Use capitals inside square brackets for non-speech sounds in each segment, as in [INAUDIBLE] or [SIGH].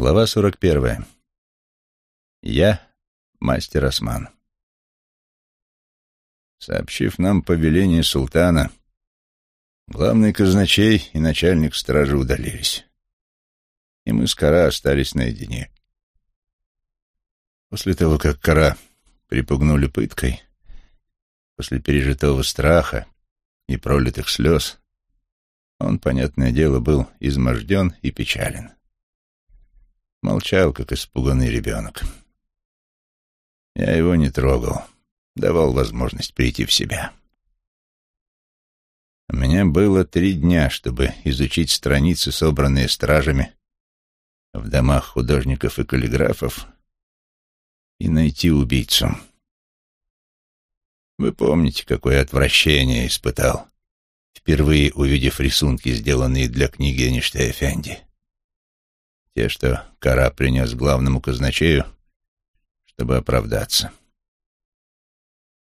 Глава 41. Я мастер Осман. Сообщив нам повеление султана, главный казначей и начальник стражи удалились. И мы с Кара остались наедине. После того, как Кара припугнули пыткой, после пережитого страха и пролитых слез, он, понятное дело, был изможден и печален. Молчал, как испуганный ребенок. Я его не трогал, давал возможность прийти в себя. У меня было три дня, чтобы изучить страницы, собранные стражами в домах художников и каллиграфов, и найти убийцу. Вы помните, какое отвращение испытал, впервые увидев рисунки, сделанные для книги Эништей Эфенди. Те, что Кара принес главному казначею, чтобы оправдаться.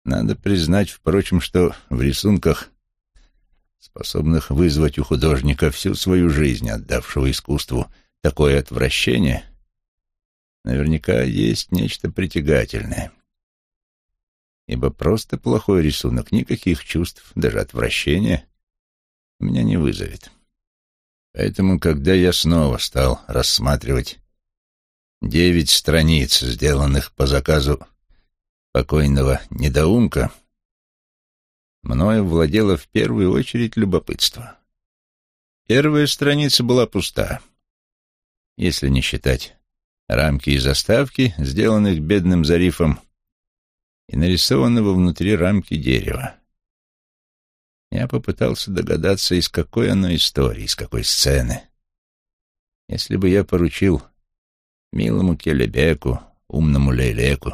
Надо признать, впрочем, что в рисунках, способных вызвать у художника всю свою жизнь, отдавшего искусству такое отвращение, наверняка есть нечто притягательное. Ибо просто плохой рисунок никаких чувств, даже отвращения, меня не вызовет. Поэтому, когда я снова стал рассматривать девять страниц, сделанных по заказу покойного недоумка, мною владело в первую очередь любопытство. Первая страница была пуста, если не считать рамки и заставки, сделанных бедным Зарифом, и нарисованного внутри рамки дерева. Я попытался догадаться, из какой оно истории, из какой сцены. Если бы я поручил милому Келебеку, умному Лейлеку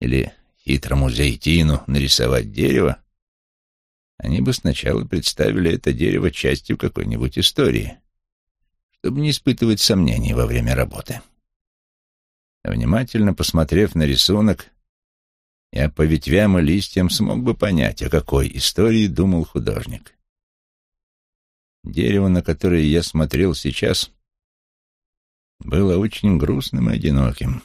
или хитрому Зейтину нарисовать дерево, они бы сначала представили это дерево частью какой-нибудь истории, чтобы не испытывать сомнений во время работы. Внимательно посмотрев на рисунок, я по ветвям и листьям смог бы понять, о какой истории думал художник. Дерево, на которое я смотрел сейчас, было очень грустным и одиноким.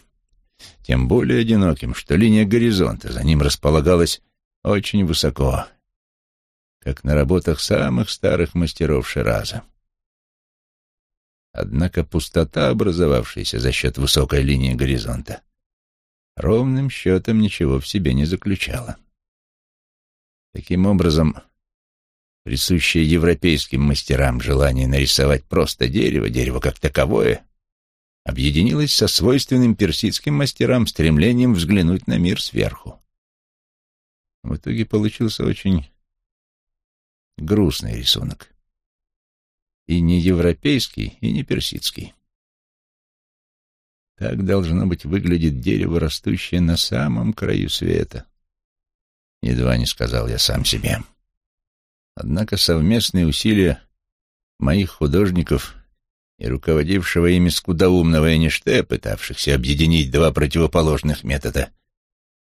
Тем более одиноким, что линия горизонта за ним располагалась очень высоко, как на работах самых старых мастеров Шираза. Однако пустота, образовавшаяся за счет высокой линии горизонта, ровным счетом ничего в себе не заключала. Таким образом, присущее европейским мастерам желание нарисовать просто дерево, дерево как таковое, объединилось со свойственным персидским мастерам стремлением взглянуть на мир сверху. В итоге получился очень грустный рисунок. И не европейский, и не персидский. Так должно быть выглядит дерево, растущее на самом краю света. Едва не сказал я сам себе. Однако совместные усилия моих художников и руководившего ими скудоумного Эништея, пытавшихся объединить два противоположных метода,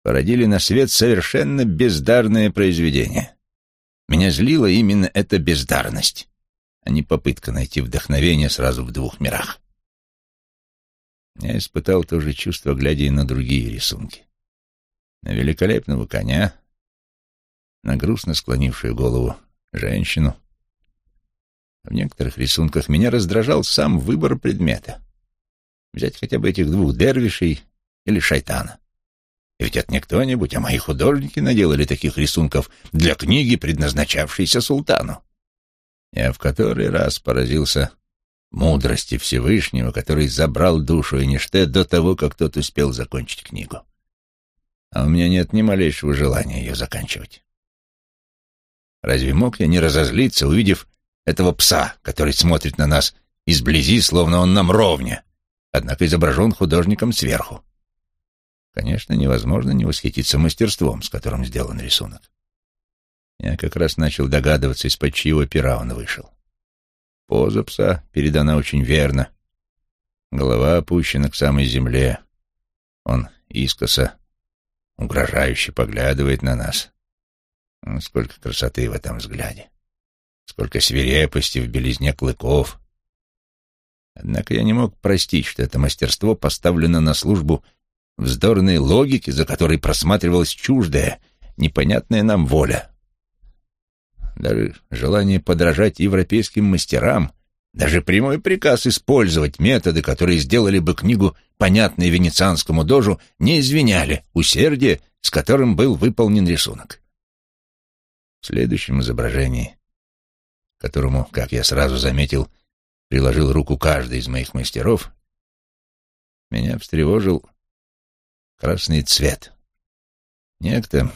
породили на свет совершенно бездарное произведение. Меня злила именно эта бездарность, а не попытка найти вдохновение сразу в двух мирах. Я испытал то же чувство, глядя и на другие рисунки. На великолепного коня, на грустно склонившую голову женщину. В некоторых рисунках меня раздражал сам выбор предмета. Взять хотя бы этих двух дервишей или шайтана. И ведь это не кто-нибудь, а мои художники наделали таких рисунков для книги, предназначавшейся султану. Я в который раз поразился мудрости Всевышнего, который забрал душу Эништэ до того, как тот успел закончить книгу. А у меня нет ни малейшего желания ее заканчивать. Разве мог я не разозлиться, увидев этого пса, который смотрит на нас изблизи, словно он нам ровня, однако изображен художником сверху? Конечно, невозможно не восхититься мастерством, с которым сделан рисунок. Я как раз начал догадываться, из-под чьего пера он вышел. Поза пса передана очень верно. Голова опущена к самой земле. Он искоса, угрожающе поглядывает на нас. Сколько красоты в этом взгляде. Сколько свирепости в белизне клыков. Однако я не мог простить, что это мастерство поставлено на службу вздорной логики, за которой просматривалась чуждая, непонятная нам воля. Даже желание подражать европейским мастерам, даже прямой приказ использовать методы, которые сделали бы книгу понятной венецианскому дожу, не извиняли усердие, с которым был выполнен рисунок. В следующем изображении, которому, как я сразу заметил, приложил руку каждый из моих мастеров, меня встревожил красный цвет. Некто,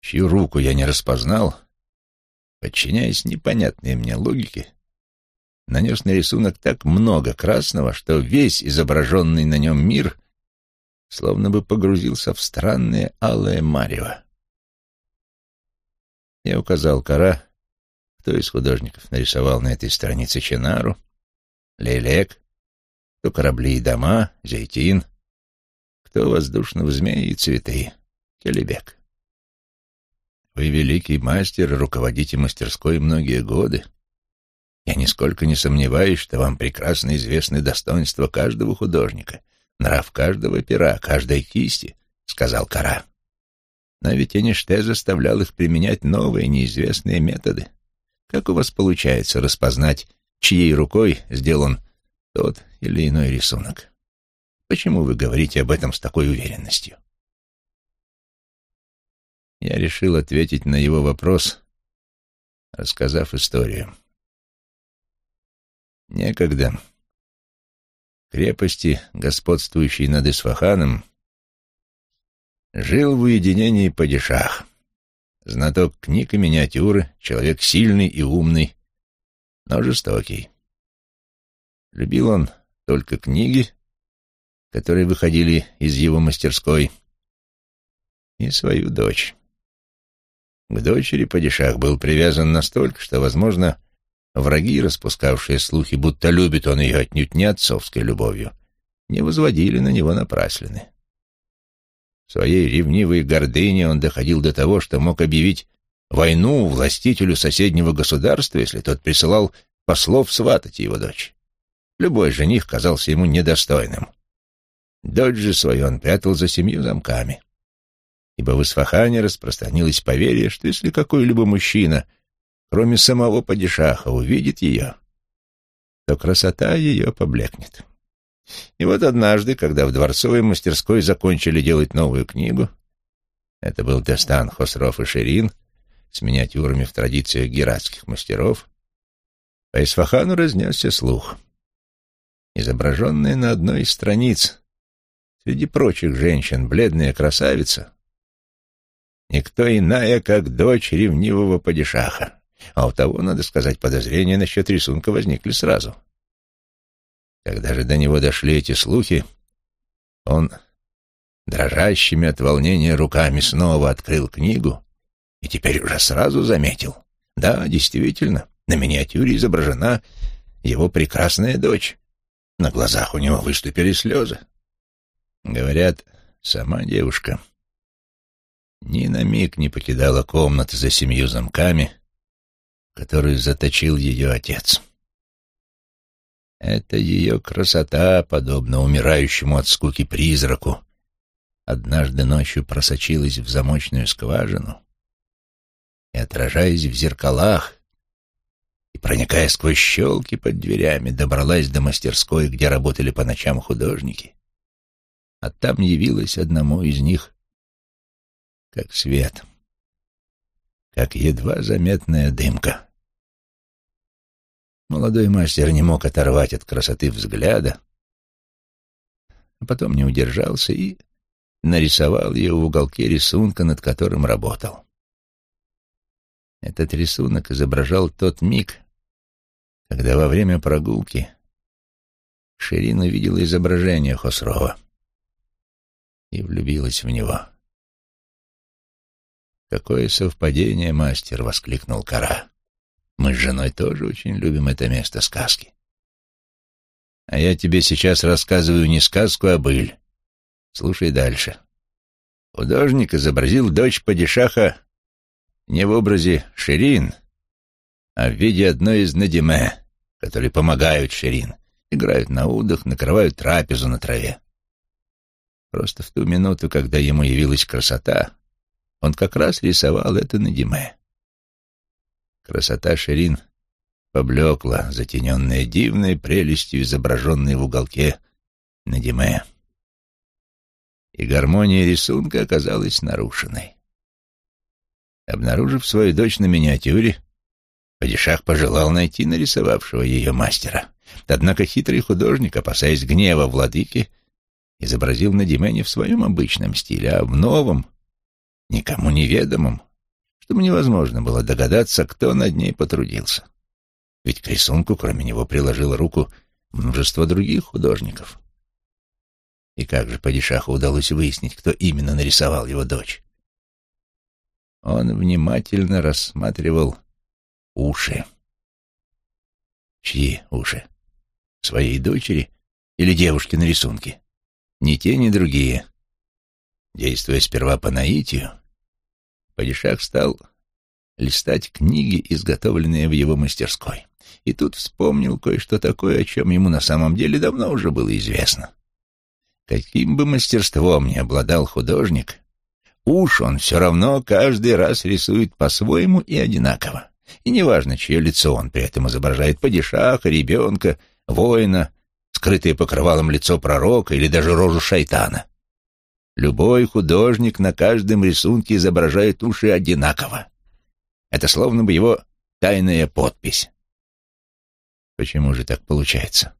чью руку я не распознал, подчиняясь непонятной мне логике, нанес на рисунок так много красного, что весь изображенный на нем мир словно бы погрузился в странное алое марево. Я указал кора, кто из художников нарисовал на этой странице Ченару, Лелек, кто корабли и дома, Зейтин, кто воздушного змея и цветы, Келебек. Вы великий мастер, руководите мастерской многие годы. Я нисколько не сомневаюсь, что вам прекрасно известны достоинства каждого художника, нрав каждого пера, каждой кисти, — сказал Кара. Но ведь Эништей заставлял их применять новые, неизвестные методы. Как у вас получается распознать, чьей рукой сделан тот или иной рисунок? Почему вы говорите об этом с такой уверенностью? Я решил ответить на его вопрос, рассказав историю. Некогда крепости, господствующей над Исфаханом, жил в уединении падишах, знаток книг и миниатюры, человек сильный и умный, но жестокий. Любил он только книги, которые выходили из его мастерской, и свою дочь. К дочери падишах был привязан настолько, что, возможно, враги, распускавшие слухи, будто любит он ее отнюдь не отцовской любовью, не возводили на него напраслины. В своей ревнивой гордыне он доходил до того, что мог объявить войну властителю соседнего государства, если тот присылал послов сватать его дочь. Любой жених казался ему недостойным. Дочь же свою он прятал за семью замками ибо в Исфахане распространилось поверье, что если какой-либо мужчина, кроме самого падишаха, увидит ее, то красота ее поблекнет. И вот однажды, когда в дворцовой мастерской закончили делать новую книгу, это был Дестан Хосров и Ширин с миниатюрами в традициях гератских мастеров, по Исфахану разнесся слух. Изображенная на одной из страниц, среди прочих женщин, бледная красавица Никто иная, как дочь ревнивого падишаха. А у того, надо сказать, подозрения насчет рисунка возникли сразу. Когда же до него дошли эти слухи, он дрожащими от волнения руками снова открыл книгу и теперь уже сразу заметил. Да, действительно, на миниатюре изображена его прекрасная дочь. На глазах у него выступили слезы. Говорят, сама девушка ни на миг не покидала комнаты за семью замками, которую заточил ее отец. Это ее красота, подобно умирающему от скуки призраку, однажды ночью просочилась в замочную скважину и, отражаясь в зеркалах и проникая сквозь щелки под дверями, добралась до мастерской, где работали по ночам художники, а там явилась одному из них как свет, как едва заметная дымка. Молодой мастер не мог оторвать от красоты взгляда, а потом не удержался и нарисовал ее в уголке рисунка, над которым работал. Этот рисунок изображал тот миг, когда во время прогулки Ширин увидела изображение Хосрова и влюбилась в него. «Какое совпадение, мастер!» — воскликнул Кара. «Мы с женой тоже очень любим это место сказки. А я тебе сейчас рассказываю не сказку, а быль. Слушай дальше. Художник изобразил дочь падишаха не в образе Ширин, а в виде одной из Надиме, которые помогают Ширин, играют на удах, накрывают трапезу на траве. Просто в ту минуту, когда ему явилась красота, он как раз рисовал это на Диме. Красота Ширин поблекла, затененная дивной прелестью, изображенной в уголке на Диме. И гармония рисунка оказалась нарушенной. Обнаружив свою дочь на миниатюре, Падишах пожелал найти нарисовавшего ее мастера. Однако хитрый художник, опасаясь гнева владыки, изобразил Надиме не в своем обычном стиле, а в новом, никому неведомом, чтобы невозможно было догадаться, кто над ней потрудился. Ведь к рисунку, кроме него, приложил руку множество других художников. И как же Падишаху удалось выяснить, кто именно нарисовал его дочь? Он внимательно рассматривал уши. Чьи уши? Своей дочери или девушки на рисунке? Ни те, ни другие. Действуя сперва по наитию, Падишах стал листать книги, изготовленные в его мастерской. И тут вспомнил кое-что такое, о чем ему на самом деле давно уже было известно. Каким бы мастерством ни обладал художник, уж он все равно каждый раз рисует по-своему и одинаково. И неважно, чье лицо он при этом изображает, падишаха, ребенка, воина, скрытое покрывалом лицо пророка или даже рожу шайтана. Любой художник на каждом рисунке изображает уши одинаково. Это словно бы его тайная подпись. Почему же так получается?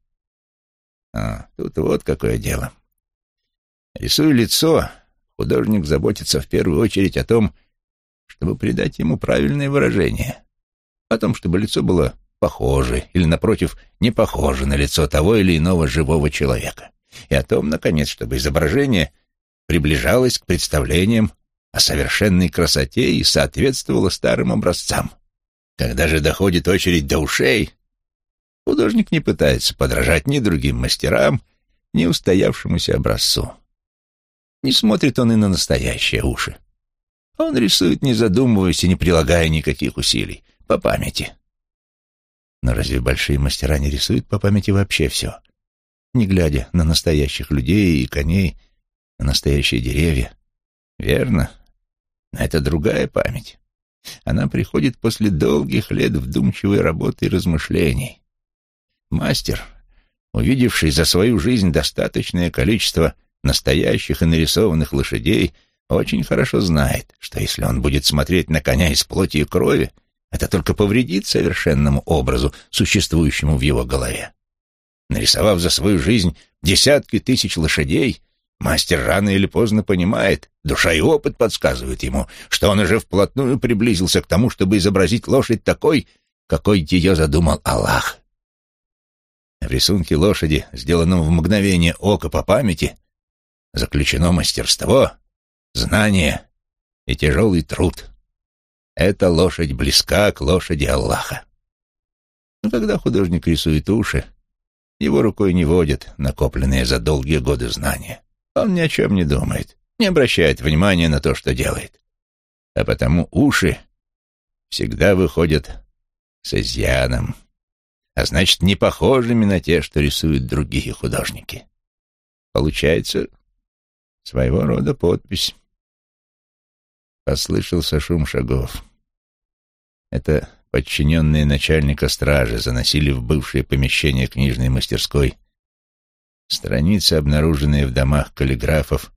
А, тут вот какое дело. Рисуя лицо, художник заботится в первую очередь о том, чтобы придать ему правильное выражение, о том, чтобы лицо было похоже или, напротив, не похоже на лицо того или иного живого человека, и о том, наконец, чтобы изображение приближалось к представлениям о совершенной красоте и соответствовало старым образцам. Когда же доходит очередь до ушей, художник не пытается подражать ни другим мастерам, ни устоявшемуся образцу. Не смотрит он и на настоящие уши. Он рисует, не задумываясь и не прилагая никаких усилий, по памяти. Но разве большие мастера не рисуют по памяти вообще все? Не глядя на настоящих людей и коней, на настоящие деревья. Верно, но это другая память. Она приходит после долгих лет вдумчивой работы и размышлений. Мастер, увидевший за свою жизнь достаточное количество настоящих и нарисованных лошадей, очень хорошо знает, что если он будет смотреть на коня из плоти и крови, это только повредит совершенному образу, существующему в его голове. Нарисовав за свою жизнь десятки тысяч лошадей, мастер рано или поздно понимает, душа и опыт подсказывают ему, что он уже вплотную приблизился к тому, чтобы изобразить лошадь такой, какой ее задумал Аллах. В рисунке лошади, сделанном в мгновение ока по памяти, заключено мастерство, знание и тяжелый труд. Эта лошадь близка к лошади Аллаха. Но когда художник рисует уши, его рукой не водят накопленные за долгие годы знания. Он ни о чем не думает, не обращает внимания на то, что делает. А потому уши всегда выходят с изъяном, а значит, не похожими на те, что рисуют другие художники. Получается своего рода подпись. Послышался шум шагов. Это подчиненные начальника стражи заносили в бывшее помещение книжной мастерской страницы, обнаруженные в домах каллиграфов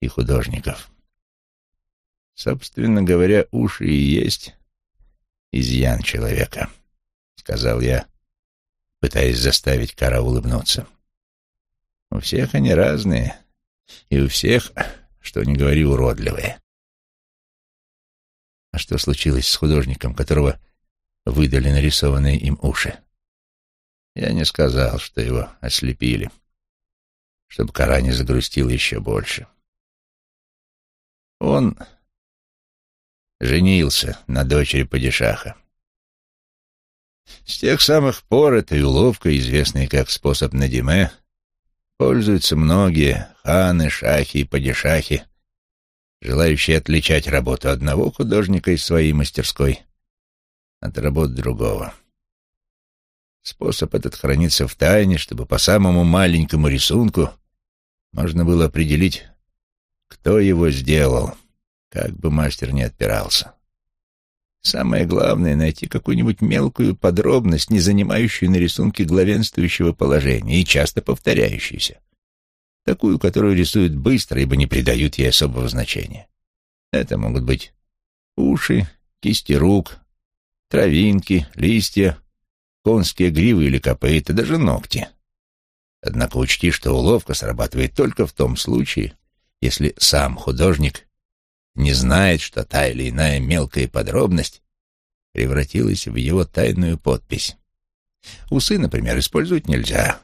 и художников. Собственно говоря, уши и есть изъян человека, сказал я, пытаясь заставить Кара улыбнуться. У всех они разные, и у всех, что не говори, уродливые. А что случилось с художником, которого выдали нарисованные им уши? Я не сказал, что его ослепили, чтобы кора не загрустил еще больше. Он женился на дочери падишаха. С тех самых пор этой уловкой, известной как способ Надиме, пользуются многие ханы, шахи и падишахи, желающие отличать работу одного художника из своей мастерской от работ другого. Способ этот хранится в тайне, чтобы по самому маленькому рисунку можно было определить, кто его сделал, как бы мастер не отпирался. Самое главное — найти какую-нибудь мелкую подробность, не занимающую на рисунке главенствующего положения и часто повторяющуюся. Такую, которую рисуют быстро, ибо не придают ей особого значения. Это могут быть уши, кисти рук, травинки, листья, конские гривы или копыта, даже ногти. Однако учти, что уловка срабатывает только в том случае, если сам художник не знает, что та или иная мелкая подробность превратилась в его тайную подпись. Усы, например, использовать нельзя,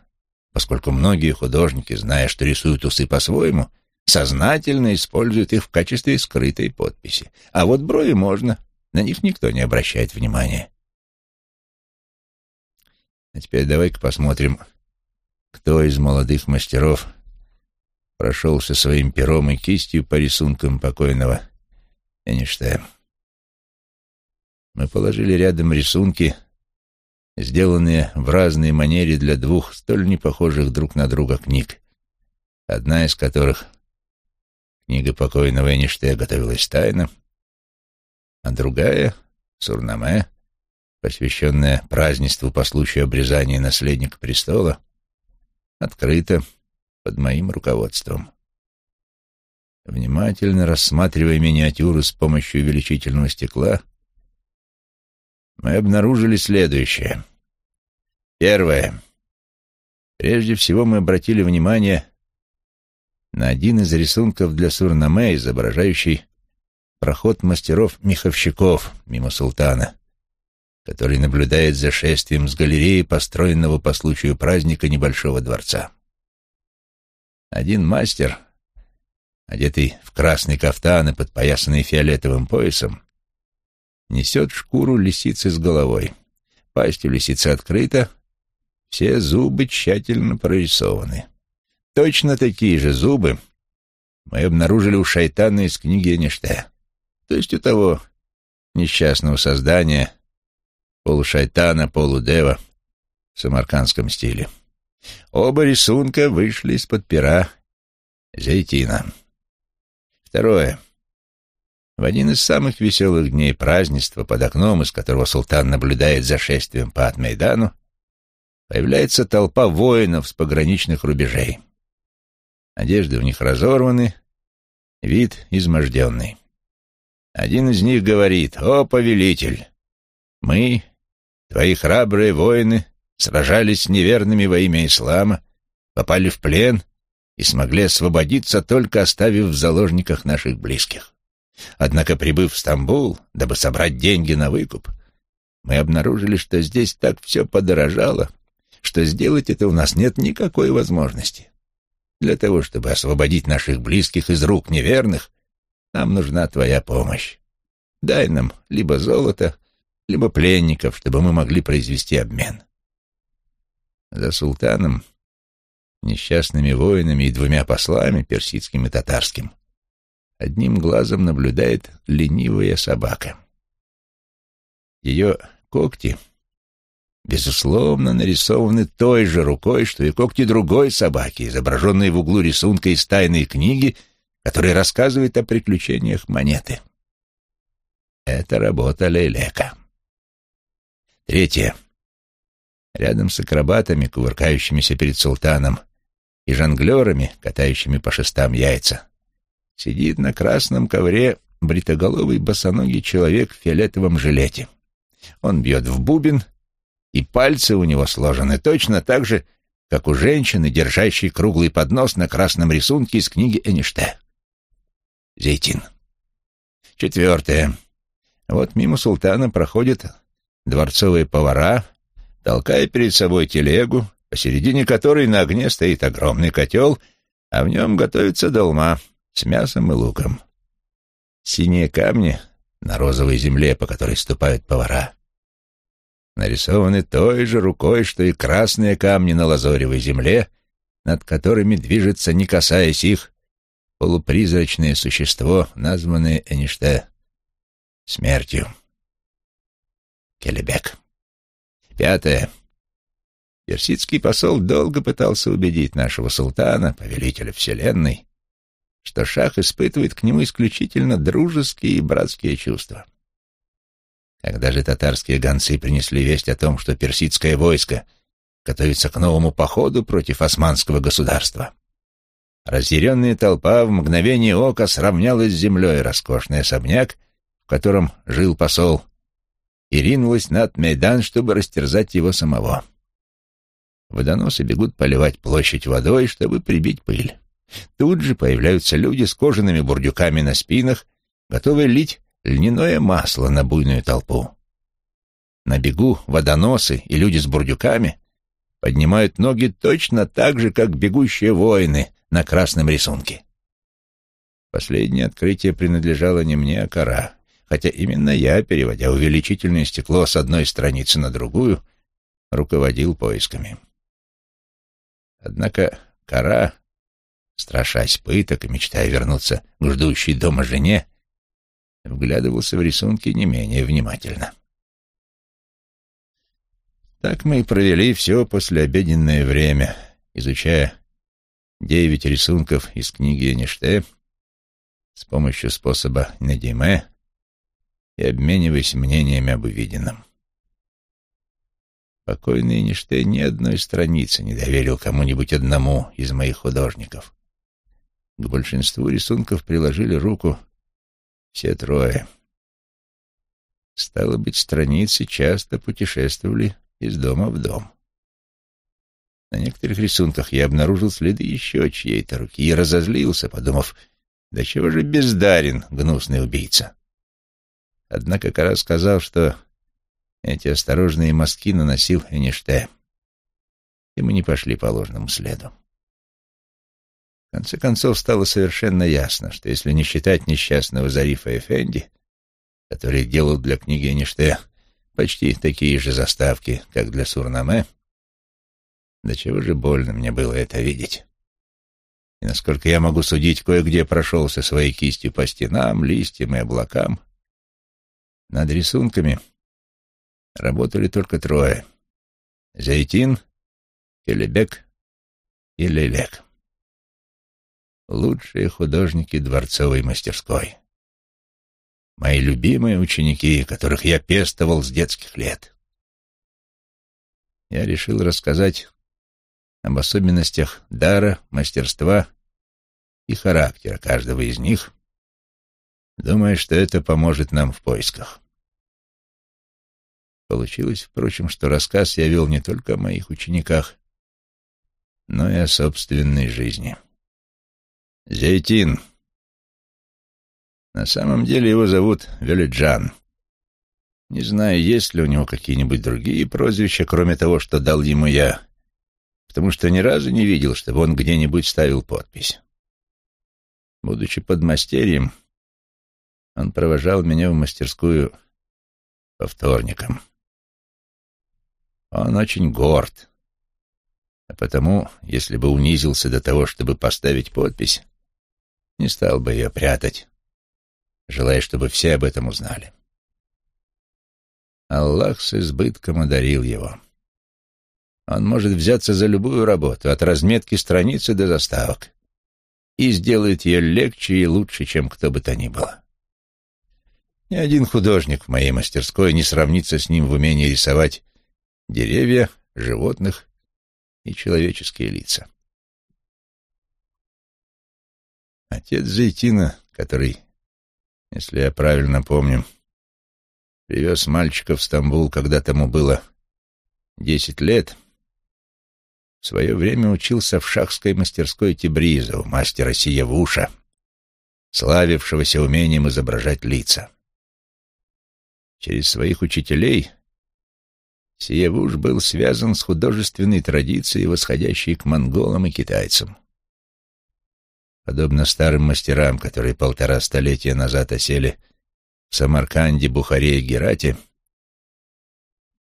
поскольку многие художники, зная, что рисуют усы по-своему, сознательно используют их в качестве скрытой подписи. А вот брови можно, на них никто не обращает внимания. А теперь давай-ка посмотрим, кто из молодых мастеров прошелся своим пером и кистью по рисункам покойного Эйнштейна. Мы положили рядом рисунки, сделанные в разной манере для двух столь непохожих друг на друга книг, одна из которых, книга покойного Эйнштейна, готовилась тайно, а другая, Сурнаме, посвященная празднеству по случаю обрезания наследника престола, открыто под моим руководством. Внимательно рассматривая миниатюру с помощью увеличительного стекла, мы обнаружили следующее. Первое. Прежде всего мы обратили внимание на один из рисунков для Сурнаме, изображающий проход мастеров-меховщиков мимо султана, который наблюдает за шествием с галереи, построенного по случаю праздника небольшого дворца. Один мастер, одетый в красный кафтан и подпоясанный фиолетовым поясом, несет шкуру лисицы с головой. Пасть у лисицы открыта, все зубы тщательно прорисованы. Точно такие же зубы мы обнаружили у шайтана из книги Эништея, то есть у того несчастного создания, полушайтана, полудева в самаркандском стиле. Оба рисунка вышли из-под пера Зейтина. Второе. В один из самых веселых дней празднества, под окном, из которого султан наблюдает за шествием по Атмейдану, появляется толпа воинов с пограничных рубежей. Одежды у них разорваны, вид изможденный. Один из них говорит, «О, повелитель, мы, твои храбрые воины, сражались с неверными во имя ислама, попали в плен и смогли освободиться, только оставив в заложниках наших близких. Однако, прибыв в Стамбул, дабы собрать деньги на выкуп, мы обнаружили, что здесь так все подорожало, что сделать это у нас нет никакой возможности. Для того, чтобы освободить наших близких из рук неверных, нам нужна твоя помощь. Дай нам либо золото, либо пленников, чтобы мы могли произвести обмен. За султаном, несчастными воинами и двумя послами, персидским и татарским, одним глазом наблюдает ленивая собака. Ее когти, безусловно, нарисованы той же рукой, что и когти другой собаки, изображенной в углу рисунка из тайной книги, которая рассказывает о приключениях монеты. Это работа Лейлека. Третье. Рядом с акробатами, кувыркающимися перед султаном, и жонглерами, катающими по шестам яйца, сидит на красном ковре бритоголовый босоногий человек в фиолетовом жилете. Он бьет в бубен, и пальцы у него сложены точно так же, как у женщины, держащей круглый поднос на красном рисунке из книги Эништэ. Зейтин. Четвертое. Вот мимо султана проходят дворцовые повара, толкая перед собой телегу, посередине которой на огне стоит огромный котел, а в нем готовится долма — с мясом и луком. Синие камни на розовой земле, по которой ступают повара, нарисованы той же рукой, что и красные камни на лазоревой земле, над которыми движется, не касаясь их, полупризрачное существо, названное Эниште смертью. Келебек. Пятое. Персидский посол долго пытался убедить нашего султана, повелителя вселенной, что шах испытывает к нему исключительно дружеские и братские чувства. Когда же татарские гонцы принесли весть о том, что персидское войско готовится к новому походу против османского государства, разъяренная толпа в мгновение ока сравнялась с землей роскошный особняк, в котором жил посол, и ринулась над Мейдан, чтобы растерзать его самого. Водоносы бегут поливать площадь водой, чтобы прибить пыль. Тут же появляются люди с кожаными бурдюками на спинах, готовые лить льняное масло на буйную толпу. На бегу водоносы и люди с бурдюками поднимают ноги точно так же, как бегущие воины на красном рисунке. Последнее открытие принадлежало не мне, а кора, хотя именно я, переводя увеличительное стекло с одной страницы на другую, руководил поисками. Однако кора, страшась пыток и мечтая вернуться к ждущей дома жене, вглядывался в рисунки не менее внимательно. Так мы и провели все послеобеденное время, изучая девять рисунков из книги Эништей с помощью способа Недиме и обмениваясь мнениями об увиденном. Покойный Эйнштейн ни одной страницы не доверил кому-нибудь одному из моих художников. К большинству рисунков приложили руку все трое. Стало быть, страницы часто путешествовали из дома в дом. На некоторых рисунках я обнаружил следы еще чьей-то руки и разозлился, подумав, да чего же бездарен гнусный убийца. Однако Кара сказал, что эти осторожные мазки наносил Эништейн. И мы не пошли по ложному следу. В конце концов, стало совершенно ясно, что если не считать несчастного Зарифа Эфенди, который делал для книги Эништейн почти такие же заставки, как для Сурнаме, до чего же больно мне было это видеть. И насколько я могу судить, кое-где прошелся своей кистью по стенам, листьям и облакам. Над рисунками — работали только трое — Зайтин, Келебек и Лелек. Лучшие художники дворцовой мастерской. Мои любимые ученики, которых я пестовал с детских лет. Я решил рассказать об особенностях дара, мастерства и характера каждого из них, думая, что это поможет нам в поисках. Получилось, впрочем, что рассказ я вел не только о моих учениках, но и о собственной жизни. Зейтин. На самом деле его зовут Велиджан. Не знаю, есть ли у него какие-нибудь другие прозвища, кроме того, что дал ему я, потому что ни разу не видел, чтобы он где-нибудь ставил подпись. Будучи подмастерьем, он провожал меня в мастерскую по вторникам. Он очень горд. А потому, если бы унизился до того, чтобы поставить подпись, не стал бы ее прятать, желая, чтобы все об этом узнали. Аллах с избытком одарил его. Он может взяться за любую работу, от разметки страницы до заставок, и сделает ее легче и лучше, чем кто бы то ни было. Ни один художник в моей мастерской не сравнится с ним в умении рисовать деревья, животных и человеческие лица. Отец Зайтина, который, если я правильно помню, привез мальчика в Стамбул, когда тому было десять лет, в свое время учился в шахской мастерской Тибриза у мастера Сиевуша, славившегося умением изображать лица. Через своих учителей Сиевуш был связан с художественной традицией, восходящей к монголам и китайцам. Подобно старым мастерам, которые полтора столетия назад осели в Самарканде, Бухаре и Герате,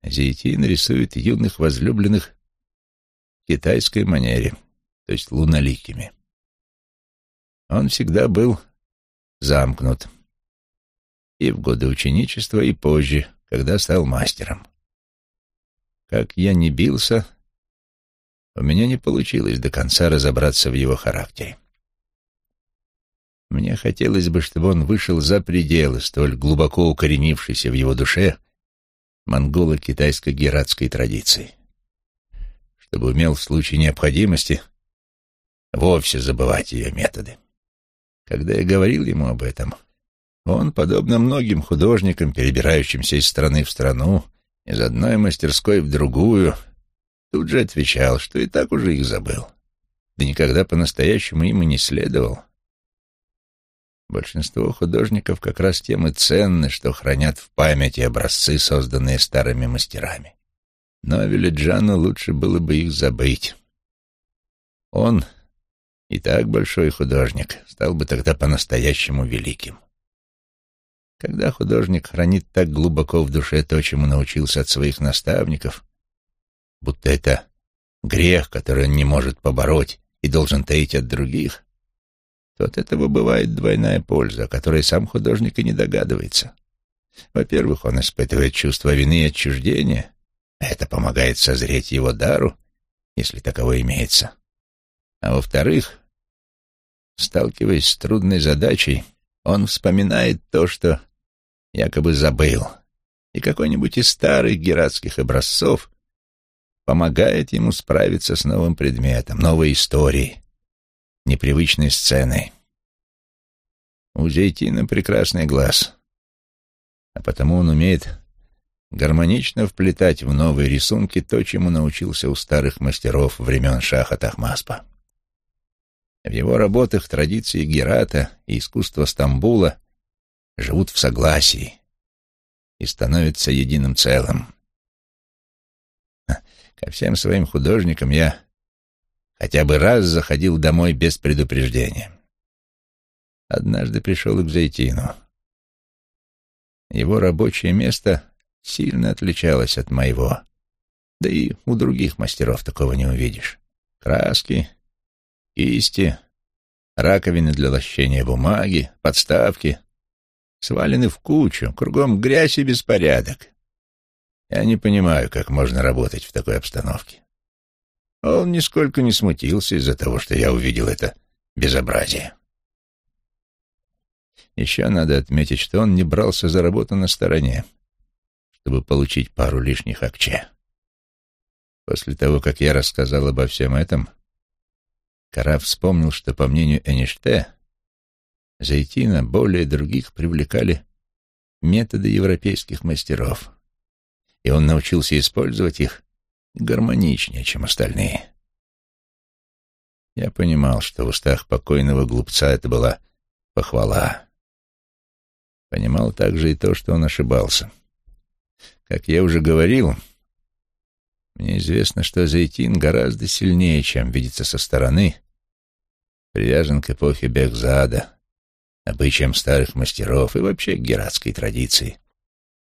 Зейтин рисует юных возлюбленных в китайской манере, то есть луноликими. Он всегда был замкнут и в годы ученичества, и позже, когда стал мастером. Как я не бился, у меня не получилось до конца разобраться в его характере. Мне хотелось бы, чтобы он вышел за пределы столь глубоко укоренившейся в его душе монголо-китайско-гератской традиции, чтобы умел в случае необходимости вовсе забывать ее методы. Когда я говорил ему об этом, он, подобно многим художникам, перебирающимся из страны в страну, из одной мастерской в другую, тут же отвечал, что и так уже их забыл, да никогда по-настоящему им и не следовал. Большинство художников как раз тем и ценны, что хранят в памяти образцы, созданные старыми мастерами. Но Велиджану лучше было бы их забыть. Он, и так большой художник, стал бы тогда по-настоящему великим. Когда художник хранит так глубоко в душе то, чему научился от своих наставников, будто это грех, который он не может побороть и должен таить от других, то от этого бывает двойная польза, о которой сам художник и не догадывается. Во-первых, он испытывает чувство вины и отчуждения, а это помогает созреть его дару, если таково имеется. А во-вторых, сталкиваясь с трудной задачей, он вспоминает то, что якобы забыл, и какой-нибудь из старых гератских образцов помогает ему справиться с новым предметом, новой историей, непривычной сценой. У Зейтина прекрасный глаз, а потому он умеет гармонично вплетать в новые рисунки то, чему научился у старых мастеров времен Шаха Тахмаспа. В его работах традиции Герата и искусство Стамбула живут в согласии и становятся единым целым. [LAUGHS] Ко всем своим художникам я хотя бы раз заходил домой без предупреждения. Однажды пришел и к Зайтину. Его рабочее место сильно отличалось от моего, да и у других мастеров такого не увидишь. Краски, кисти, раковины для лощения бумаги, подставки свалены в кучу, кругом грязь и беспорядок. Я не понимаю, как можно работать в такой обстановке. Он нисколько не смутился из-за того, что я увидел это безобразие. Еще надо отметить, что он не брался за работу на стороне, чтобы получить пару лишних акче. После того, как я рассказал обо всем этом, Кара вспомнил, что, по мнению Эниште, Зайтина более других привлекали методы европейских мастеров, и он научился использовать их гармоничнее, чем остальные. Я понимал, что в устах покойного глупца это была похвала. Понимал также и то, что он ошибался. Как я уже говорил, мне известно, что Зайтин гораздо сильнее, чем видится со стороны, привязан к эпохе Бехзада, обычаям старых мастеров и вообще гератской традиции,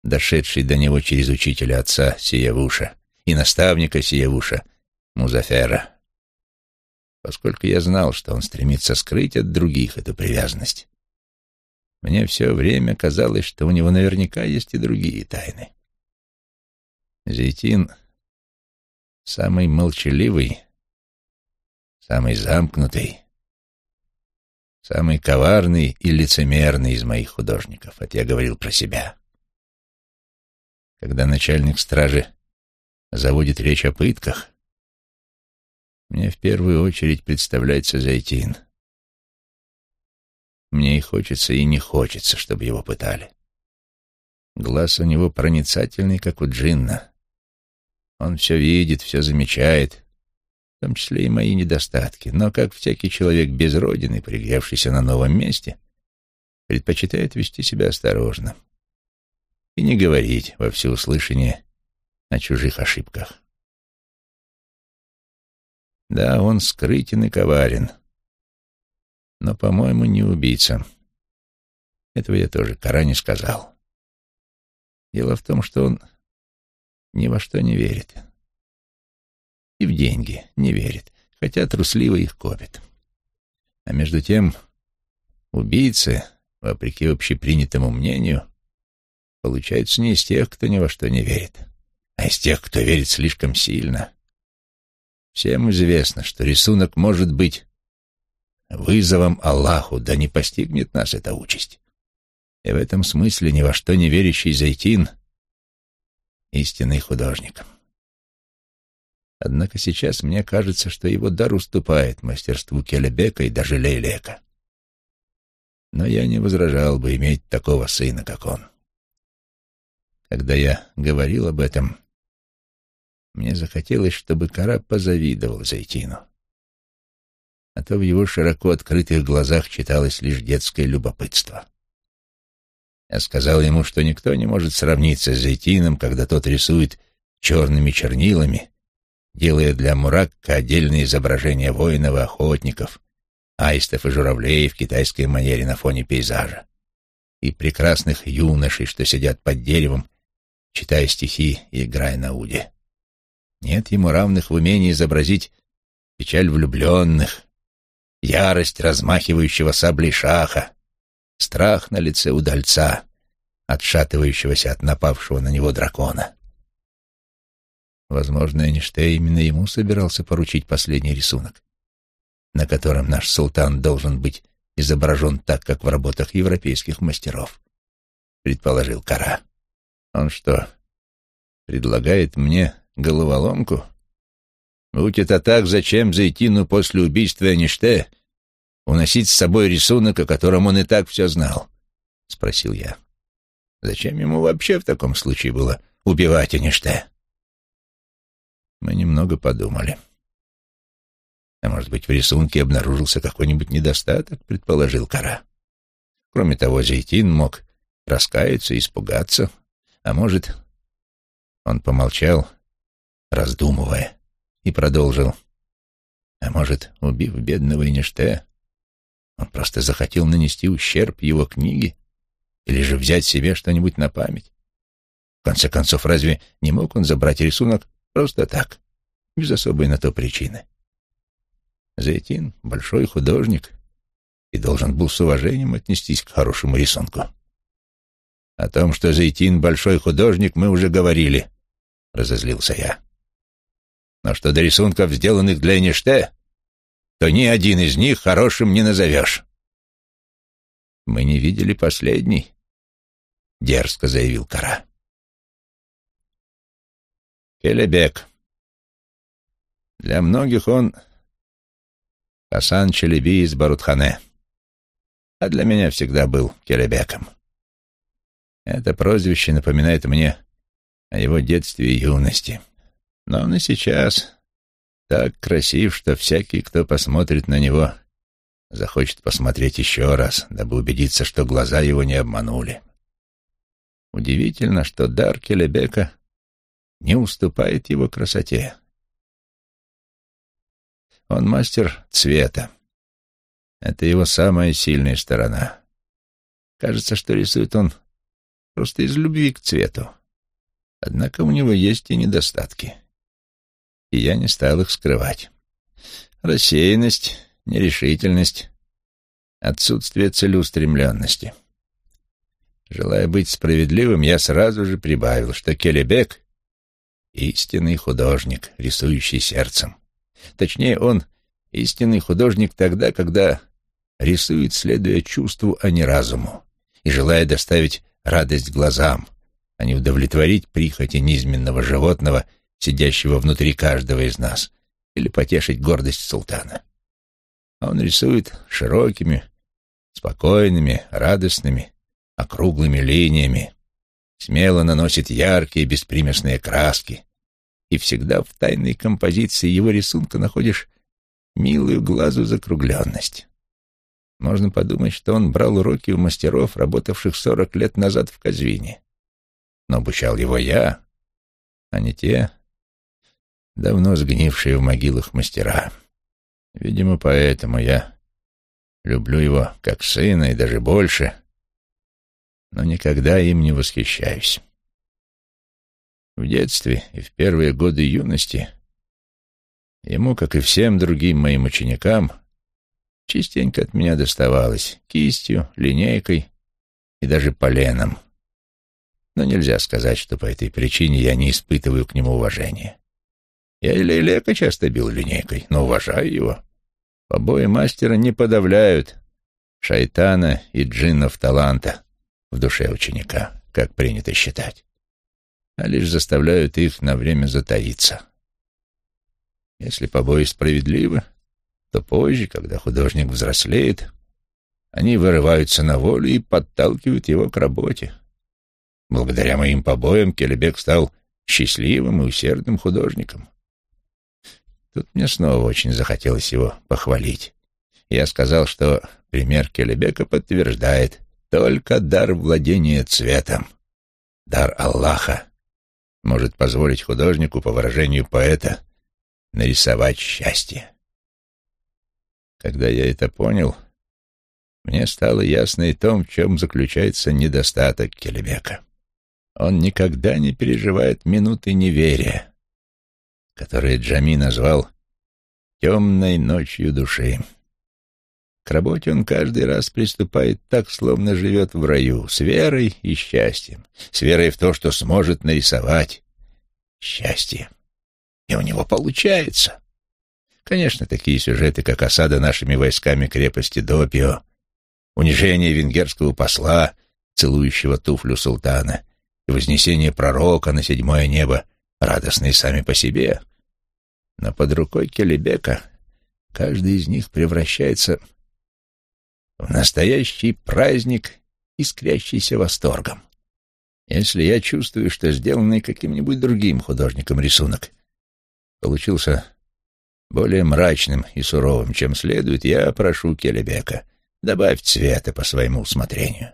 дошедшей до него через учителя отца Сиявуша и наставника Сиявуша Музафера. Поскольку я знал, что он стремится скрыть от других эту привязанность, мне все время казалось, что у него наверняка есть и другие тайны. Зейтин — самый молчаливый, самый замкнутый, самый коварный и лицемерный из моих художников. Это я говорил про себя. Когда начальник стражи заводит речь о пытках, мне в первую очередь представляется Зайтин. Мне и хочется, и не хочется, чтобы его пытали. Глаз у него проницательный, как у джинна. Он все видит, все замечает, в том числе и мои недостатки, но, как всякий человек без родины, пригревшийся на новом месте, предпочитает вести себя осторожно и не говорить во всеуслышание о чужих ошибках. Да, он скрытен и коварен, но, по-моему, не убийца. Этого я тоже Кара не сказал. Дело в том, что он ни во что не верит и в деньги не верит, хотя трусливо их копит. А между тем убийцы, вопреки общепринятому мнению, получаются не из тех, кто ни во что не верит, а из тех, кто верит слишком сильно. Всем известно, что рисунок может быть вызовом Аллаху, да не постигнет нас эта участь. И в этом смысле ни во что не верящий Зайтин — истинный художник. Однако сейчас мне кажется, что его дар уступает мастерству Келебека и даже Лейлека. Но я не возражал бы иметь такого сына, как он. Когда я говорил об этом, мне захотелось, чтобы Кара позавидовал Зайтину. А то в его широко открытых глазах читалось лишь детское любопытство. Я сказал ему, что никто не может сравниться с Зайтином, когда тот рисует черными чернилами делая для Муракка отдельные изображения воинов и охотников, аистов и журавлей в китайской манере на фоне пейзажа, и прекрасных юношей, что сидят под деревом, читая стихи и играя на уде. Нет ему равных в умении изобразить печаль влюбленных, ярость размахивающего саблей шаха, страх на лице удальца, отшатывающегося от напавшего на него дракона. Возможно, Эйнштейн именно ему собирался поручить последний рисунок, на котором наш султан должен быть изображен так, как в работах европейских мастеров, предположил Кара. Он что, предлагает мне головоломку? Будь это так, зачем Зайтину после убийства Эйнштейна уносить с собой рисунок, о котором он и так все знал? — спросил я. Зачем ему вообще в таком случае было убивать Эйнштейна? Мы немного подумали. А может быть, в рисунке обнаружился какой-нибудь недостаток, предположил Кара. Кроме того, Зейтин мог раскаяться, и испугаться. А может... Он помолчал, раздумывая, и продолжил. А может, убив бедного Инеште, он просто захотел нанести ущерб его книге или же взять себе что-нибудь на память. В конце концов, разве не мог он забрать рисунок Просто так, без особой на то причины. Зайтин — большой художник и должен был с уважением отнестись к хорошему рисунку. О том, что Зайтин — большой художник, мы уже говорили, — разозлился я. Но что до рисунков, сделанных для Эйнште, то ни один из них хорошим не назовешь. Мы не видели последний, — дерзко заявил Кара. Келебек. Для многих он Хасан Челеби из Барутхане, а для меня всегда был Келебеком. Это прозвище напоминает мне о его детстве и юности. Но он и сейчас так красив, что всякий, кто посмотрит на него, захочет посмотреть еще раз, дабы убедиться, что глаза его не обманули. Удивительно, что дар Келебека не уступает его красоте. Он мастер цвета. Это его самая сильная сторона. Кажется, что рисует он просто из любви к цвету. Однако у него есть и недостатки. И я не стал их скрывать. Рассеянность, нерешительность, отсутствие целеустремленности. Желая быть справедливым, я сразу же прибавил, что Келебек истинный художник, рисующий сердцем. Точнее, он истинный художник тогда, когда рисует, следуя чувству, а не разуму, и желая доставить радость глазам, а не удовлетворить прихоти низменного животного, сидящего внутри каждого из нас, или потешить гордость султана. Он рисует широкими, спокойными, радостными, округлыми линиями, смело наносит яркие беспримесные краски, и всегда в тайной композиции его рисунка находишь милую глазу закругленность. Можно подумать, что он брал уроки у мастеров, работавших сорок лет назад в Казвине. Но обучал его я, а не те, давно сгнившие в могилах мастера. Видимо, поэтому я люблю его как сына и даже больше, но никогда им не восхищаюсь. В детстве и в первые годы юности ему, как и всем другим моим ученикам, частенько от меня доставалось кистью, линейкой и даже поленом. Но нельзя сказать, что по этой причине я не испытываю к нему уважения. Я и Лейлека часто бил линейкой, но уважаю его. Побои мастера не подавляют шайтана и джиннов таланта в душе ученика, как принято считать, а лишь заставляют их на время затаиться. Если побои справедливы, то позже, когда художник взрослеет, они вырываются на волю и подталкивают его к работе. Благодаря моим побоям Келебек стал счастливым и усердным художником. Тут мне снова очень захотелось его похвалить. Я сказал, что пример Келебека подтверждает только дар владения цветом, дар Аллаха, может позволить художнику, по выражению поэта, нарисовать счастье. Когда я это понял, мне стало ясно и том, в чем заключается недостаток Келебека. Он никогда не переживает минуты неверия, которые Джами назвал «темной ночью души». К работе он каждый раз приступает так, словно живет в раю, с верой и счастьем, с верой в то, что сможет нарисовать счастье. И у него получается. Конечно, такие сюжеты, как осада нашими войсками крепости Допио, унижение венгерского посла, целующего туфлю султана, и вознесение пророка на седьмое небо, радостные сами по себе. Но под рукой Келебека каждый из них превращается в настоящий праздник, искрящийся восторгом. Если я чувствую, что сделанный каким-нибудь другим художником рисунок получился более мрачным и суровым, чем следует, я прошу Келебека, добавь цвета по своему усмотрению.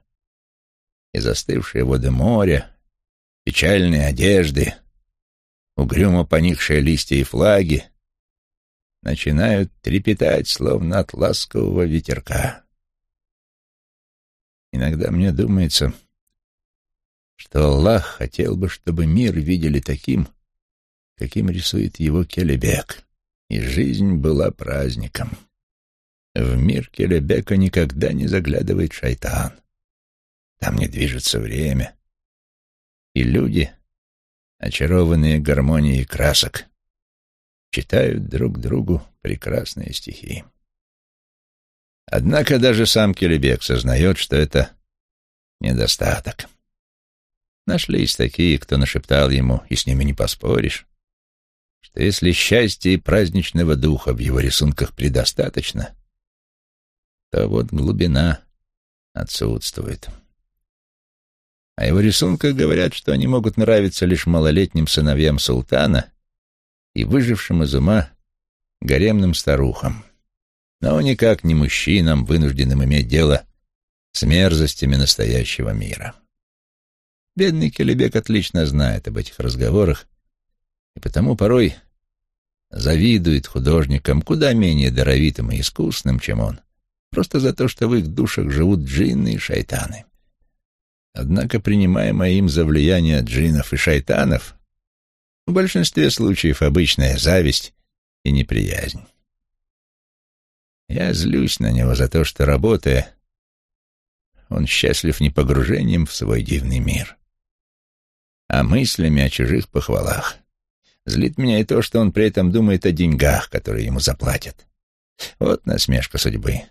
И застывшие воды моря, печальные одежды, угрюмо поникшие листья и флаги начинают трепетать, словно от ласкового ветерка. Иногда мне думается, что Аллах хотел бы, чтобы мир видели таким, каким рисует его Келебек, и жизнь была праздником. В мир Келебека никогда не заглядывает шайтан. Там не движется время. И люди, очарованные гармонией красок, читают друг другу прекрасные стихи. Однако даже сам Келебек сознает, что это недостаток. Нашлись такие, кто нашептал ему, и с ними не поспоришь, что если счастья и праздничного духа в его рисунках предостаточно, то вот глубина отсутствует. О его рисунках говорят, что они могут нравиться лишь малолетним сыновьям султана и выжившим из ума гаремным старухам, но никак не мужчинам, вынужденным иметь дело с мерзостями настоящего мира. Бедный Келебек отлично знает об этих разговорах и потому порой завидует художникам куда менее даровитым и искусным, чем он, просто за то, что в их душах живут джинны и шайтаны. Однако, принимаемое им за влияние джиннов и шайтанов, в большинстве случаев обычная зависть и неприязнь. Я злюсь на него за то, что, работая, он счастлив не погружением в свой дивный мир, а мыслями о чужих похвалах. Злит меня и то, что он при этом думает о деньгах, которые ему заплатят. Вот насмешка судьбы.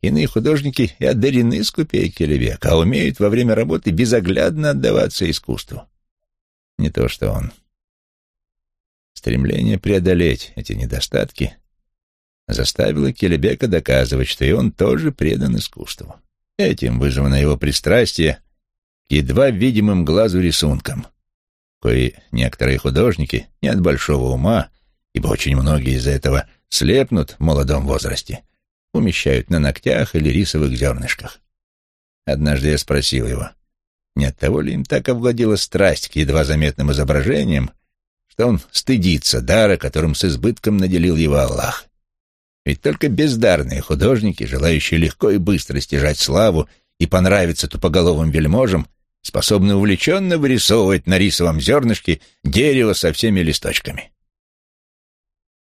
Иные художники и одарены с копейки века, а умеют во время работы безоглядно отдаваться искусству. Не то что он. Стремление преодолеть эти недостатки заставило Келебека доказывать, что и он тоже предан искусству. Этим вызвано его пристрастие к едва видимым глазу рисункам, кои некоторые художники не от большого ума, ибо очень многие из-за этого слепнут в молодом возрасте, умещают на ногтях или рисовых зернышках. Однажды я спросил его, не от того ли им так овладела страсть к едва заметным изображениям, что он стыдится дара, которым с избытком наделил его Аллах. Ведь только бездарные художники, желающие легко и быстро стяжать славу и понравиться тупоголовым вельможам, способны увлеченно вырисовывать на рисовом зернышке дерево со всеми листочками.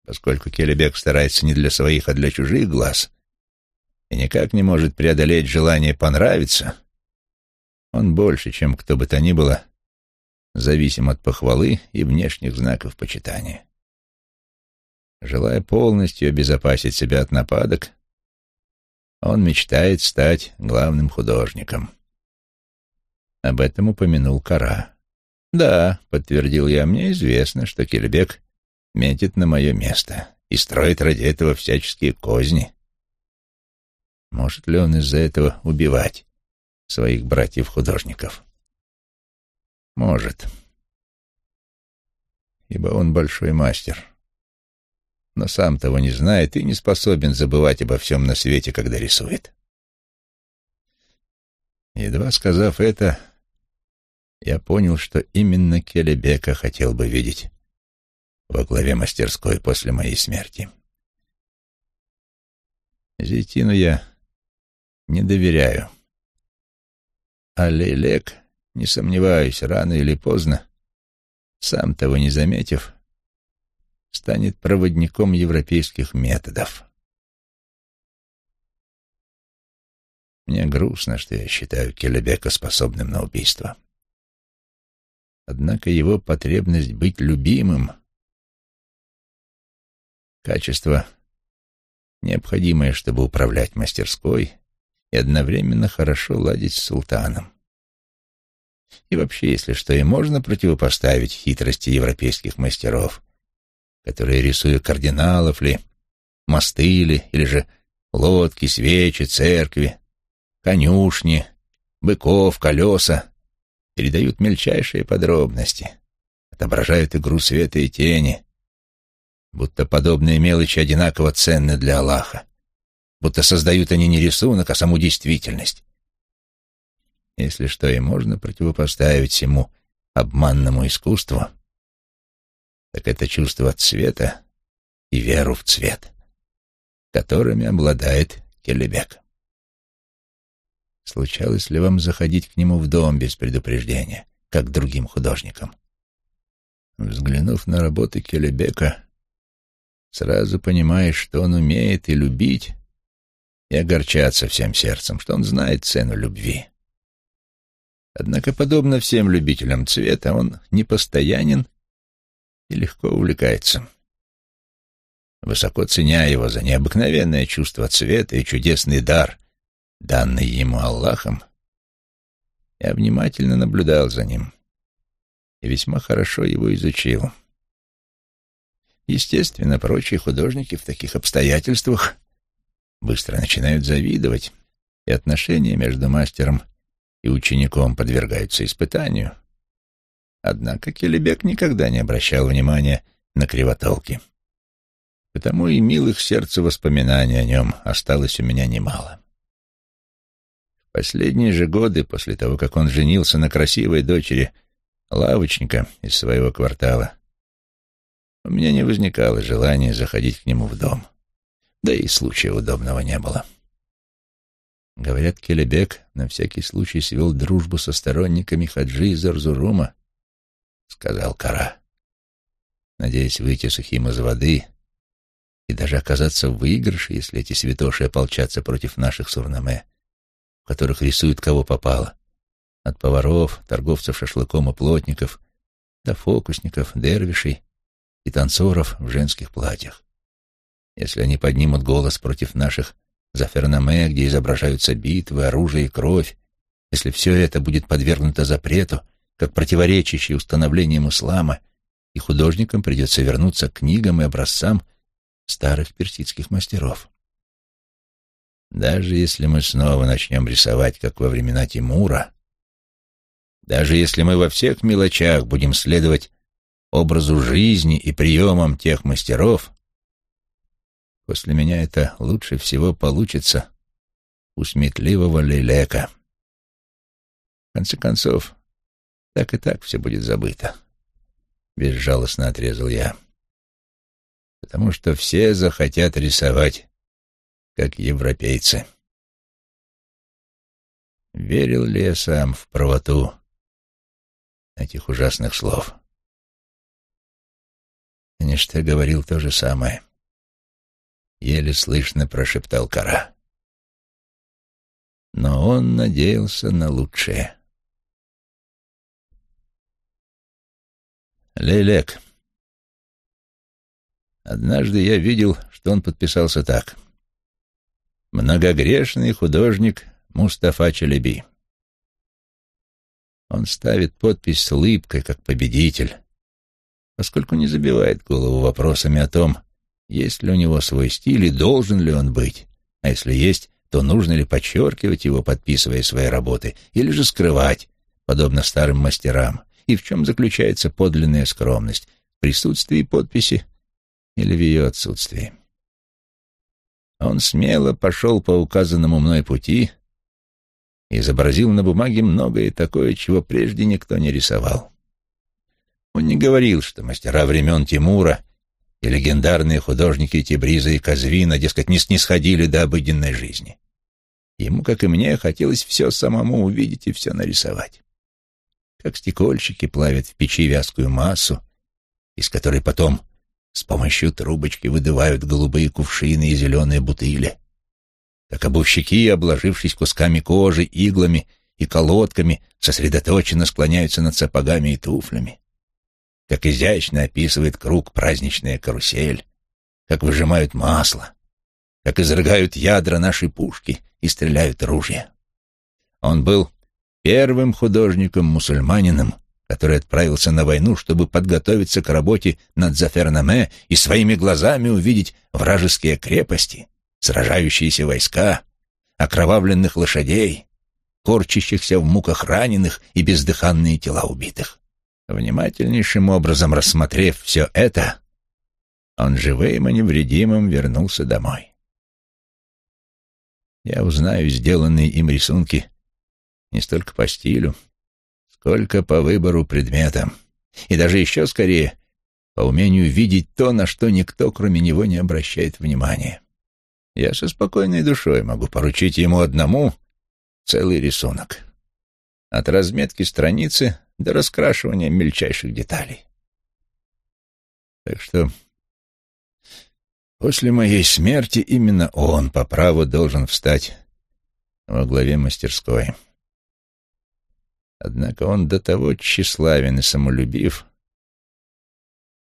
Поскольку Келебек старается не для своих, а для чужих глаз, и никак не может преодолеть желание понравиться, он больше, чем кто бы то ни было, зависим от похвалы и внешних знаков почитания. Желая полностью обезопасить себя от нападок, он мечтает стать главным художником. Об этом упомянул Кара. «Да», — подтвердил я, — «мне известно, что Кельбек метит на мое место и строит ради этого всяческие козни. Может ли он из-за этого убивать своих братьев-художников? Может. Ибо он большой мастер. Но сам того не знает и не способен забывать обо всем на свете, когда рисует. Едва сказав это, я понял, что именно Келебека хотел бы видеть во главе мастерской после моей смерти. Зетину я не доверяю. А Лейлек, не сомневаюсь, рано или поздно, сам того не заметив, станет проводником европейских методов. Мне грустно, что я считаю Келебека способным на убийство. Однако его потребность быть любимым — качество, необходимое, чтобы управлять мастерской и одновременно хорошо ладить с султаном. И вообще, если что и можно противопоставить хитрости европейских мастеров, которые, рисуя кардиналов ли, мосты ли, или же лодки, свечи, церкви, конюшни, быков, колеса, передают мельчайшие подробности, отображают игру света и тени, будто подобные мелочи одинаково ценны для Аллаха будто создают они не рисунок, а саму действительность. Если что и можно противопоставить всему обманному искусству, так это чувство цвета и веру в цвет, которыми обладает Келебек. Случалось ли вам заходить к нему в дом без предупреждения, как другим художникам? Взглянув на работы Келебека, сразу понимаешь, что он умеет и любить, и огорчаться всем сердцем, что он знает цену любви. Однако, подобно всем любителям цвета, он непостоянен и легко увлекается. Высоко ценя его за необыкновенное чувство цвета и чудесный дар, данный ему Аллахом, я внимательно наблюдал за ним и весьма хорошо его изучил. Естественно, прочие художники в таких обстоятельствах быстро начинают завидовать, и отношения между мастером и учеником подвергаются испытанию. Однако Келебек никогда не обращал внимания на кривотолки. Потому и милых сердцу воспоминаний о нем осталось у меня немало. В последние же годы, после того, как он женился на красивой дочери лавочника из своего квартала, у меня не возникало желания заходить к нему в дом. — да и случая удобного не было. Говорят, Келебек на всякий случай свел дружбу со сторонниками Хаджи из Арзурума, — сказал Кара, надеясь выйти сухим из воды и даже оказаться в выигрыше, если эти святоши ополчатся против наших сурнаме, в которых рисуют кого попало, от поваров, торговцев шашлыком и плотников, до фокусников, дервишей и танцоров в женских платьях. Если они поднимут голос против наших Зафернаме, где изображаются битвы, оружие и кровь, если все это будет подвергнуто запрету, как противоречащее установлениям ислама, и художникам придется вернуться к книгам и образцам старых персидских мастеров. Даже если мы снова начнем рисовать, как во времена Тимура, даже если мы во всех мелочах будем следовать образу жизни и приемам тех мастеров, После меня это лучше всего получится у сметливого Лелека. В конце концов, так и так все будет забыто. Безжалостно отрезал я. Потому что все захотят рисовать, как европейцы. Верил ли я сам в правоту этих ужасных слов? Конечно, говорил то же самое. — еле слышно прошептал Кара. Но он надеялся на лучшее. «Лелек, Однажды я видел, что он подписался так. «Многогрешный художник Мустафа Челеби». Он ставит подпись с улыбкой, как победитель, поскольку не забивает голову вопросами о том, есть ли у него свой стиль и должен ли он быть, а если есть, то нужно ли подчеркивать его, подписывая свои работы, или же скрывать, подобно старым мастерам, и в чем заключается подлинная скромность, в присутствии подписи или в ее отсутствии. Он смело пошел по указанному мной пути и изобразил на бумаге многое такое, чего прежде никто не рисовал. Он не говорил, что мастера времен Тимура и легендарные художники Тибриза и Казвина, дескать, не снисходили до обыденной жизни. Ему, как и мне, хотелось все самому увидеть и все нарисовать. Как стекольщики плавят в печи вязкую массу, из которой потом с помощью трубочки выдувают голубые кувшины и зеленые бутыли. Как обувщики, обложившись кусками кожи, иглами и колодками, сосредоточенно склоняются над сапогами и туфлями как изящно описывает круг праздничная карусель, как выжимают масло, как изрыгают ядра нашей пушки и стреляют ружья. Он был первым художником-мусульманином, который отправился на войну, чтобы подготовиться к работе над Зафернаме и своими глазами увидеть вражеские крепости, сражающиеся войска, окровавленных лошадей, корчащихся в муках раненых и бездыханные тела убитых. Внимательнейшим образом рассмотрев все это, он живым и невредимым вернулся домой. Я узнаю сделанные им рисунки не столько по стилю, сколько по выбору предмета, и даже еще скорее по умению видеть то, на что никто, кроме него, не обращает внимания. Я со спокойной душой могу поручить ему одному целый рисунок. От разметки страницы до раскрашивания мельчайших деталей. Так что после моей смерти именно он по праву должен встать во главе мастерской. Однако он до того тщеславен и самолюбив,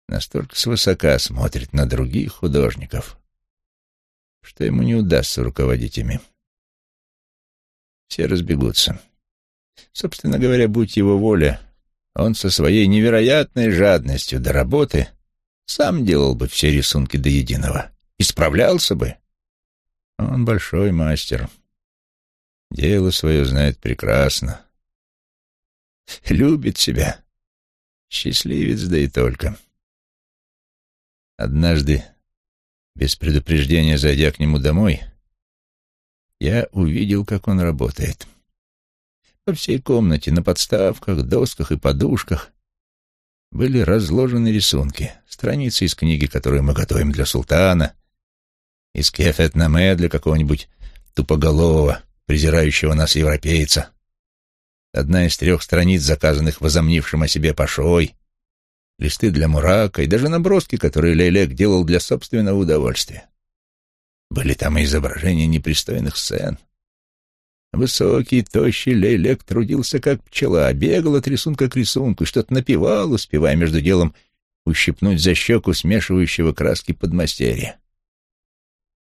настолько свысока смотрит на других художников, что ему не удастся руководить ими. Все разбегутся. Собственно говоря, будь его воля, он со своей невероятной жадностью до работы сам делал бы все рисунки до единого. И справлялся бы. Он большой мастер. Дело свое знает прекрасно. Любит себя. Счастливец, да и только. Однажды, без предупреждения зайдя к нему домой, я увидел, как он работает. — по всей комнате, на подставках, досках и подушках были разложены рисунки, страницы из книги, которую мы готовим для султана, из кефет-наме для какого-нибудь тупоголового, презирающего нас европейца, одна из трех страниц, заказанных возомнившим о себе пашой, листы для мурака и даже наброски, которые Лейлек делал для собственного удовольствия. Были там и изображения непристойных сцен — Высокий, тощий Лейлек трудился как пчела, бегал от рисунка к рисунку, что-то напевал, успевая между делом ущипнуть за щеку смешивающего краски подмастерья.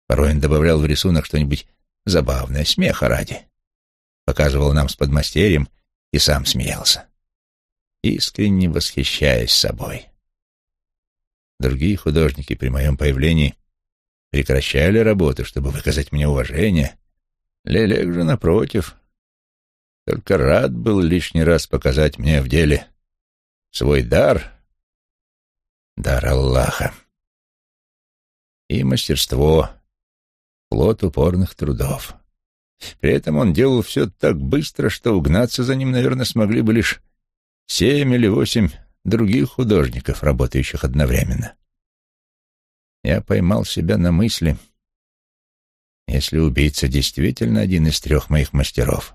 Порой он добавлял в рисунок что-нибудь забавное, смеха ради. Показывал нам с подмастерьем и сам смеялся, искренне восхищаясь собой. Другие художники при моем появлении прекращали работу, чтобы выказать мне уважение Лелек же, напротив, только рад был лишний раз показать мне в деле свой дар, дар Аллаха, и мастерство, плод упорных трудов. При этом он делал все так быстро, что угнаться за ним, наверное, смогли бы лишь семь или восемь других художников, работающих одновременно. Я поймал себя на мысли — если убийца действительно один из трех моих мастеров,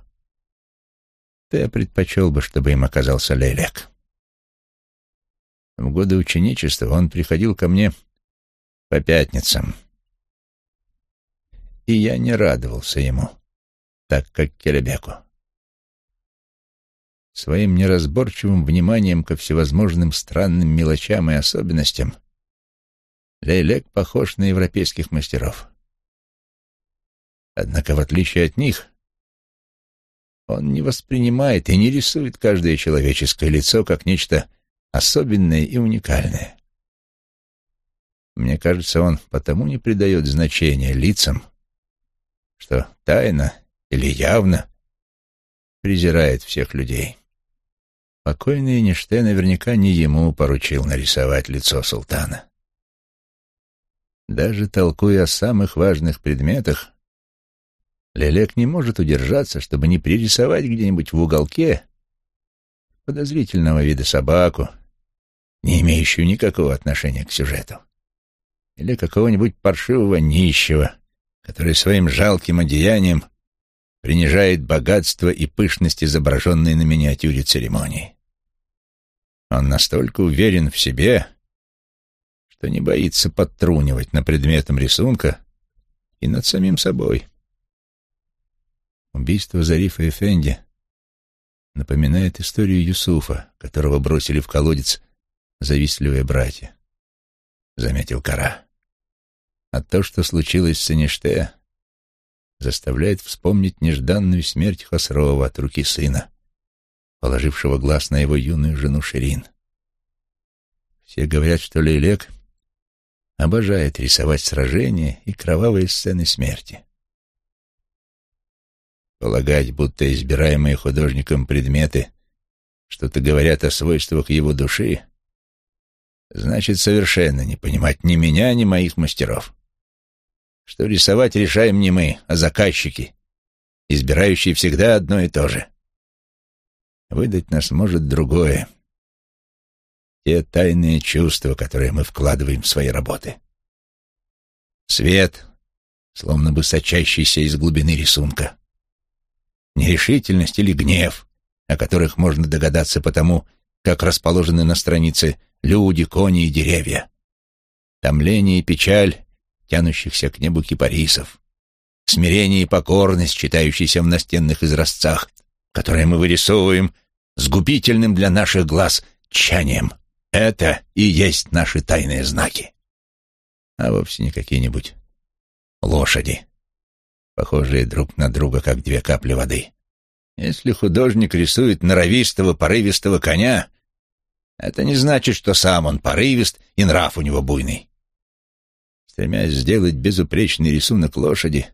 то я предпочел бы, чтобы им оказался Лелек. В годы ученичества он приходил ко мне по пятницам, и я не радовался ему, так как Келебеку. Своим неразборчивым вниманием ко всевозможным странным мелочам и особенностям Лейлек похож на европейских мастеров. Однако, в отличие от них, он не воспринимает и не рисует каждое человеческое лицо как нечто особенное и уникальное. Мне кажется, он потому не придает значения лицам, что тайно или явно презирает всех людей. Покойный Ниште наверняка не ему поручил нарисовать лицо султана. Даже толкуя о самых важных предметах, Лелек не может удержаться, чтобы не пририсовать где-нибудь в уголке подозрительного вида собаку, не имеющую никакого отношения к сюжету, или какого-нибудь паршивого нищего, который своим жалким одеянием принижает богатство и пышность, изображенные на миниатюре церемонии. Он настолько уверен в себе, что не боится подтрунивать над предметом рисунка и над самим собой. Убийство Зарифа Эфенди напоминает историю Юсуфа, которого бросили в колодец завистливые братья, — заметил Кара. А то, что случилось с Эниште, заставляет вспомнить нежданную смерть Хосрова от руки сына, положившего глаз на его юную жену Ширин. Все говорят, что Лейлек обожает рисовать сражения и кровавые сцены смерти. Полагать, будто избираемые художником предметы что-то говорят о свойствах его души, значит совершенно не понимать ни меня, ни моих мастеров. Что рисовать решаем не мы, а заказчики, избирающие всегда одно и то же. Выдать нас может другое. Те тайные чувства, которые мы вкладываем в свои работы. Свет, словно бы сочащийся из глубины рисунка. Нерешительность или гнев, о которых можно догадаться потому, как расположены на странице люди, кони и деревья. Томление и печаль, тянущихся к небу кипарисов. Смирение и покорность, читающиеся в настенных изразцах, которые мы вырисовываем с губительным для наших глаз тщанием. Это и есть наши тайные знаки. А вовсе не какие-нибудь лошади, похожие друг на друга, как две капли воды. Если художник рисует норовистого, порывистого коня, это не значит, что сам он порывист и нрав у него буйный. Стремясь сделать безупречный рисунок лошади,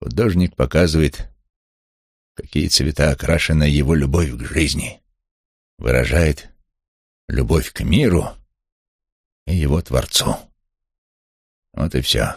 художник показывает, какие цвета окрашена его любовь к жизни, выражает любовь к миру и его Творцу. Вот и все.